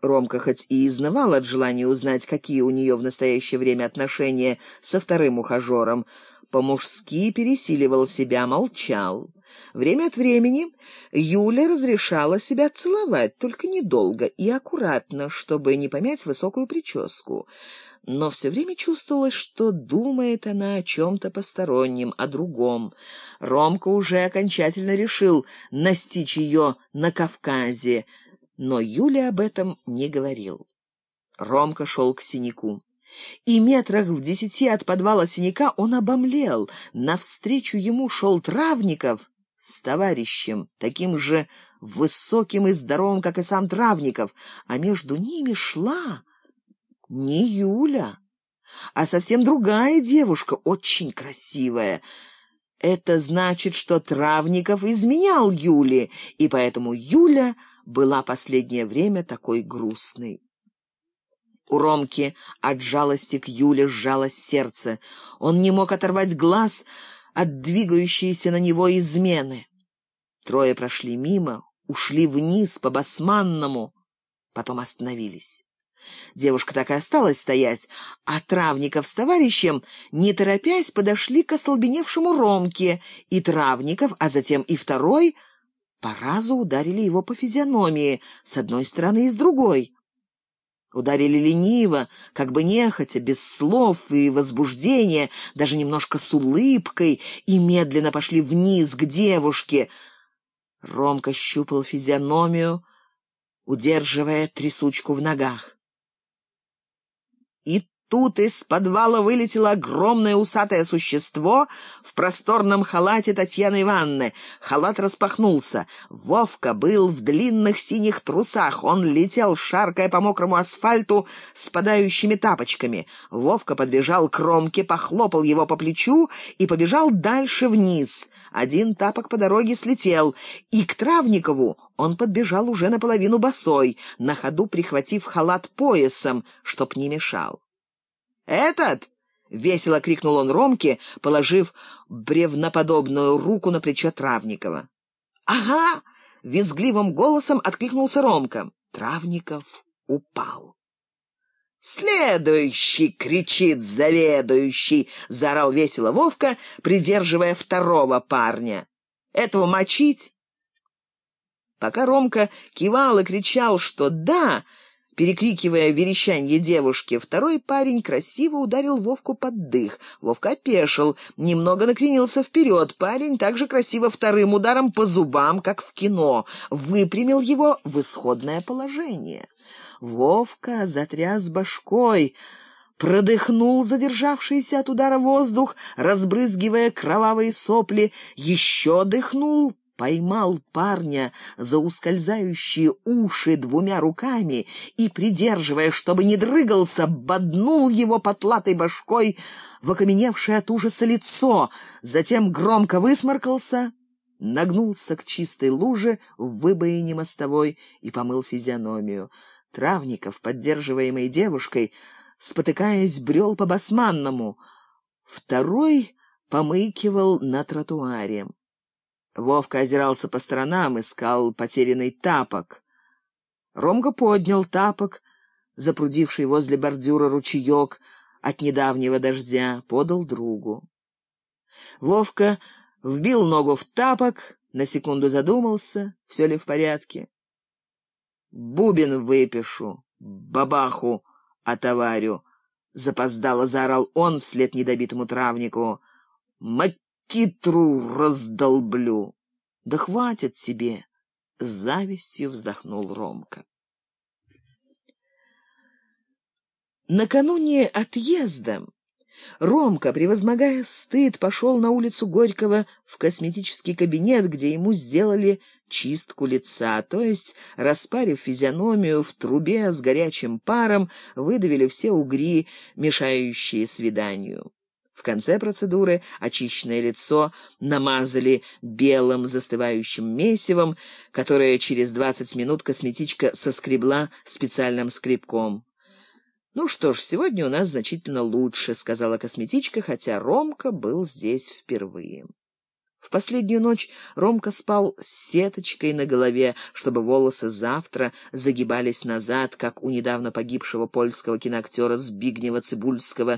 Ромка хоть и изнывал от желания узнать, какие у нее в настоящее время отношения со вторым ухажером, по-мужски пересиливал себя, молчал. Время от времени Юля разрешала себя целовать, только недолго и аккуратно, чтобы не помять высокую прическу. Но все время чувствовалось, что думает она о чем-то постороннем, о другом. Ромка уже окончательно решил настичь ее на Кавказе, но Юля об этом не говорил. Ромка шел к синяку. И метрах в десяти от подвала синяка он обомлел. Навстречу ему шел Травников с товарищем, таким же высоким и здоровым, как и сам Травников, а между ними шла не Юля, а совсем другая девушка, очень красивая. Это значит, что Травников изменял Юле, и поэтому Юля была последнее время такой грустной. У Ромки от жалости к Юле сжалось сердце. Он не мог оторвать глаз от двигающейся на него измены. Трое прошли мимо, ушли вниз по Басманному, потом остановились. Девушка так и осталась стоять, а Травников с товарищем, не торопясь, подошли к остолбеневшему Ромке, и Травников, а затем и второй, по разу ударили его по физиономии, с одной стороны и с другой. Ударили лениво, как бы нехотя, без слов и возбуждения, даже немножко с улыбкой, и медленно пошли вниз к девушке. Ромка щупал физиономию, удерживая трясучку в ногах. Тут из подвала вылетело огромное усатое существо в просторном халате Татьяны Ивановны. Халат распахнулся. Вовка был в длинных синих трусах. Он летел, шаркая по мокрому асфальту с падающими тапочками. Вовка подбежал к Ромке, похлопал его по плечу и побежал дальше вниз. Один тапок по дороге слетел, и к Травникову он подбежал уже наполовину босой, на ходу прихватив халат поясом, чтоб не мешал. «Этот!» — весело крикнул он Ромке, положив бревноподобную руку на плечо Травникова. «Ага!» — визгливым голосом откликнулся Ромка. Травников упал. «Следующий!» — кричит заведующий, — заорал весело Вовка, придерживая второго парня. «Этого мочить?» Пока Ромка кивал и кричал, что «да», Перекрикивая верещанье девушки, второй парень красиво ударил Вовку под дых. Вовка опешил, немного накренился вперед. Парень также красиво вторым ударом по зубам, как в кино, выпрямил его в исходное положение. Вовка затряс башкой, продыхнул задержавшийся от удара воздух, разбрызгивая кровавые сопли, еще дыхнул, поймал парня за ускользающие уши двумя руками и, придерживая, чтобы не дрыгался, боднул его потлатой башкой в окаменевшее от ужаса лицо, затем громко высморкался, нагнулся к чистой луже в выбоине мостовой и помыл физиономию. Травников, поддерживаемый девушкой, спотыкаясь, брел по басманному. Второй помыкивал на тротуаре. Вовка озирался по сторонам, искал потерянный тапок. Ромка поднял тапок, запрудивший возле бордюра ручеек от недавнего дождя, подал другу. Вовка вбил ногу в тапок, на секунду задумался, все ли в порядке. «Бубен выпишу, бабаху отоварю», — запоздало заорал он вслед недобитому травнику. «Мать китру раздолблю. Да хватит тебе, с завистью вздохнул Ромка. Накануне отъезда Ромка, превозмогая стыд, пошел на улицу Горького в косметический кабинет, где ему сделали чистку лица, то есть, распарив физиономию в трубе с горячим паром, выдавили все угри, мешающие свиданию. В конце процедуры очищенное лицо намазали белым застывающим месивом, которое через двадцать минут косметичка соскребла специальным скребком. «Ну что ж, сегодня у нас значительно лучше», — сказала косметичка, хотя Ромка был здесь впервые. В последнюю ночь Ромка спал с сеточкой на голове, чтобы волосы завтра загибались назад, как у недавно погибшего польского киноактера Збигнева Цибульского,